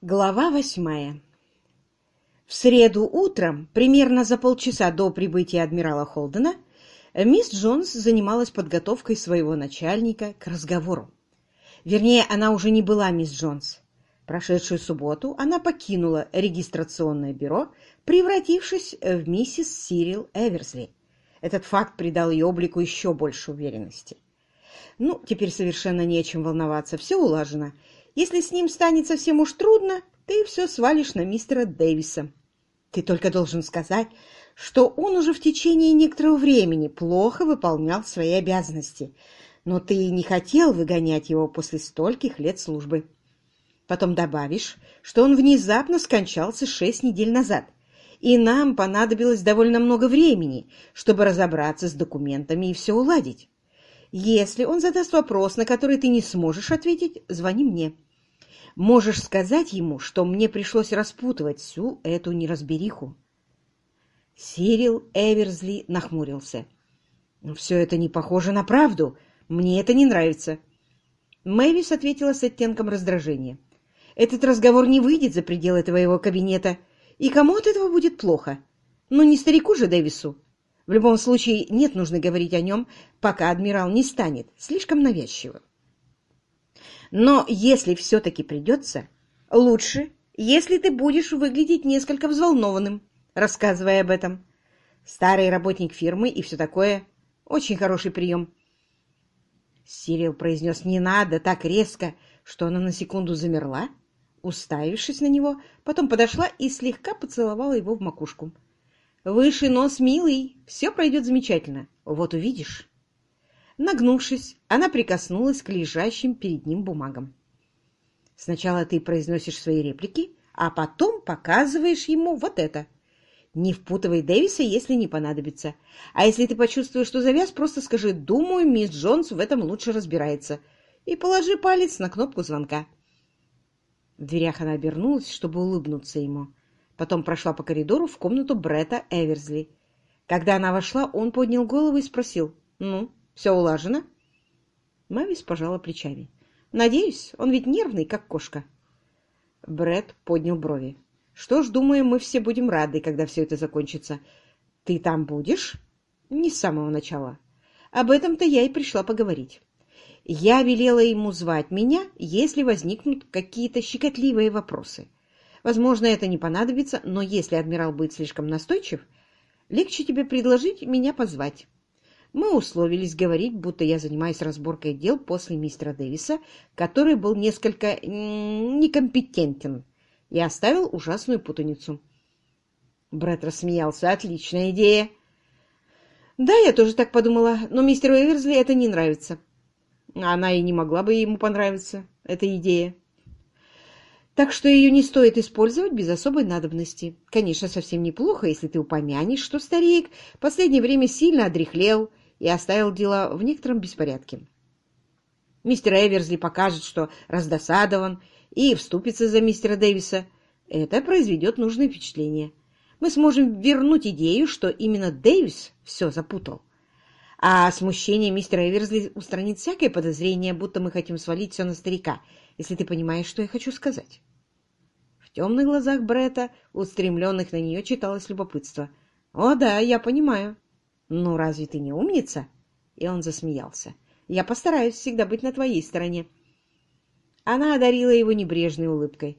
Глава восьмая В среду утром, примерно за полчаса до прибытия адмирала Холдена, мисс Джонс занималась подготовкой своего начальника к разговору. Вернее, она уже не была мисс Джонс. Прошедшую субботу она покинула регистрационное бюро, превратившись в миссис Сирил Эверсли. Этот факт придал ее облику еще больше уверенности. Ну, теперь совершенно не о чем волноваться, все улажено, если с ним станет совсем уж трудно, ты все свалишь на мистера Дэвиса. Ты только должен сказать, что он уже в течение некоторого времени плохо выполнял свои обязанности, но ты не хотел выгонять его после стольких лет службы. Потом добавишь, что он внезапно скончался шесть недель назад, и нам понадобилось довольно много времени, чтобы разобраться с документами и все уладить. Если он задаст вопрос, на который ты не сможешь ответить, звони мне. Можешь сказать ему, что мне пришлось распутывать всю эту неразбериху. Сирил Эверсли нахмурился. «Все это не похоже на правду. Мне это не нравится». Мэвис ответила с оттенком раздражения. «Этот разговор не выйдет за пределы твоего кабинета, и кому от этого будет плохо? Ну, не старику же Дэвису. В любом случае, нет нужды говорить о нем, пока адмирал не станет слишком навязчивым. Но если все-таки придется, лучше, если ты будешь выглядеть несколько взволнованным, рассказывая об этом. Старый работник фирмы и все такое. Очень хороший прием. Сирил произнес «не надо» так резко, что она на секунду замерла, уставившись на него, потом подошла и слегка поцеловала его в макушку. «Выше нос, милый, все пройдет замечательно, вот увидишь». Нагнувшись, она прикоснулась к лежащим перед ним бумагам. «Сначала ты произносишь свои реплики, а потом показываешь ему вот это. Не впутывай Дэвиса, если не понадобится. А если ты почувствуешь, что завяз, просто скажи «Думаю, мисс Джонс в этом лучше разбирается» и положи палец на кнопку звонка». В дверях она обернулась, чтобы улыбнуться ему. Потом прошла по коридору в комнату Бретта Эверсли. Когда она вошла, он поднял голову и спросил «Ну?» Все улажено?» Мэвис пожала плечами. «Надеюсь, он ведь нервный, как кошка». Бред поднял брови. «Что ж, думаю, мы все будем рады, когда все это закончится. Ты там будешь?» «Не с самого начала. Об этом-то я и пришла поговорить. Я велела ему звать меня, если возникнут какие-то щекотливые вопросы. Возможно, это не понадобится, но если адмирал будет слишком настойчив, легче тебе предложить меня позвать». Мы условились говорить, будто я занимаюсь разборкой дел после мистера Дэвиса, который был несколько некомпетентен и оставил ужасную путаницу. Брэд рассмеялся. «Отличная идея!» «Да, я тоже так подумала, но мистеру Эверсли это не нравится». Она и не могла бы ему понравиться, эта идея. Так что ее не стоит использовать без особой надобности. Конечно, совсем неплохо, если ты упомянешь, что старик в последнее время сильно одряхлел и оставил дела в некотором беспорядке. Мистер Эверсли покажет, что раздосадован, и вступится за мистера Дэвиса. Это произведет нужное впечатление. Мы сможем вернуть идею, что именно Дэвис все запутал. А смущение мистера Эверсли устранит всякое подозрение, будто мы хотим свалить все на старика, если ты понимаешь, что я хочу сказать. В темных глазах Бретта, устремленных на нее, читалось любопытство. «О да, я понимаю. «Ну, разве ты не умница?» И он засмеялся. «Я постараюсь всегда быть на твоей стороне». Она одарила его небрежной улыбкой.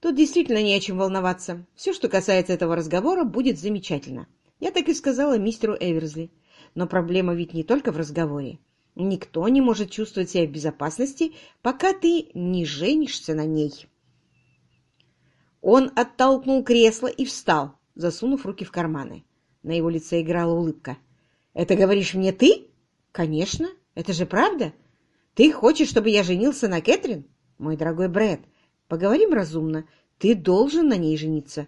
«Тут действительно не о чем волноваться. Все, что касается этого разговора, будет замечательно. Я так и сказала мистеру Эверсли. Но проблема ведь не только в разговоре. Никто не может чувствовать себя в безопасности, пока ты не женишься на ней». Он оттолкнул кресло и встал, засунув руки в карманы. На его лице играла улыбка. «Это говоришь мне ты?» «Конечно. Это же правда. Ты хочешь, чтобы я женился на Кэтрин? Мой дорогой Брэд, поговорим разумно. Ты должен на ней жениться.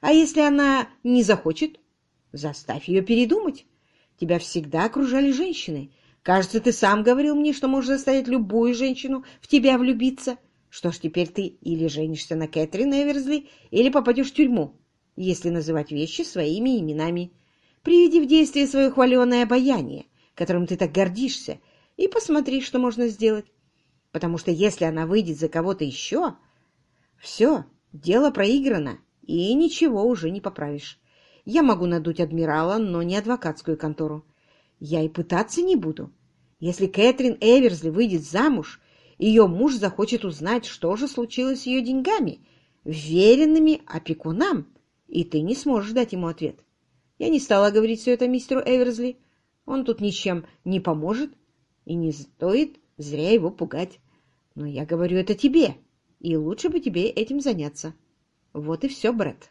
А если она не захочет? Заставь ее передумать. Тебя всегда окружали женщины. Кажется, ты сам говорил мне, что можешь заставить любую женщину в тебя влюбиться. Что ж, теперь ты или женишься на Кэтрин Эверсли, или попадешь в тюрьму если называть вещи своими именами. Приведи в действие свое хваленое обаяние, которым ты так гордишься, и посмотри, что можно сделать. Потому что если она выйдет за кого-то еще, Все, дело проиграно, и ничего уже не поправишь. Я могу надуть адмирала, но не адвокатскую контору. Я и пытаться не буду. Если Кэтрин Эверсли выйдет замуж, ее муж захочет узнать, что же случилось с ее деньгами, веренными опекунам, и ты не сможешь дать ему ответ. Я не стала говорить все это мистеру Эверсли. Он тут ничем не поможет, и не стоит зря его пугать. Но я говорю это тебе, и лучше бы тебе этим заняться. Вот и все, Брэд.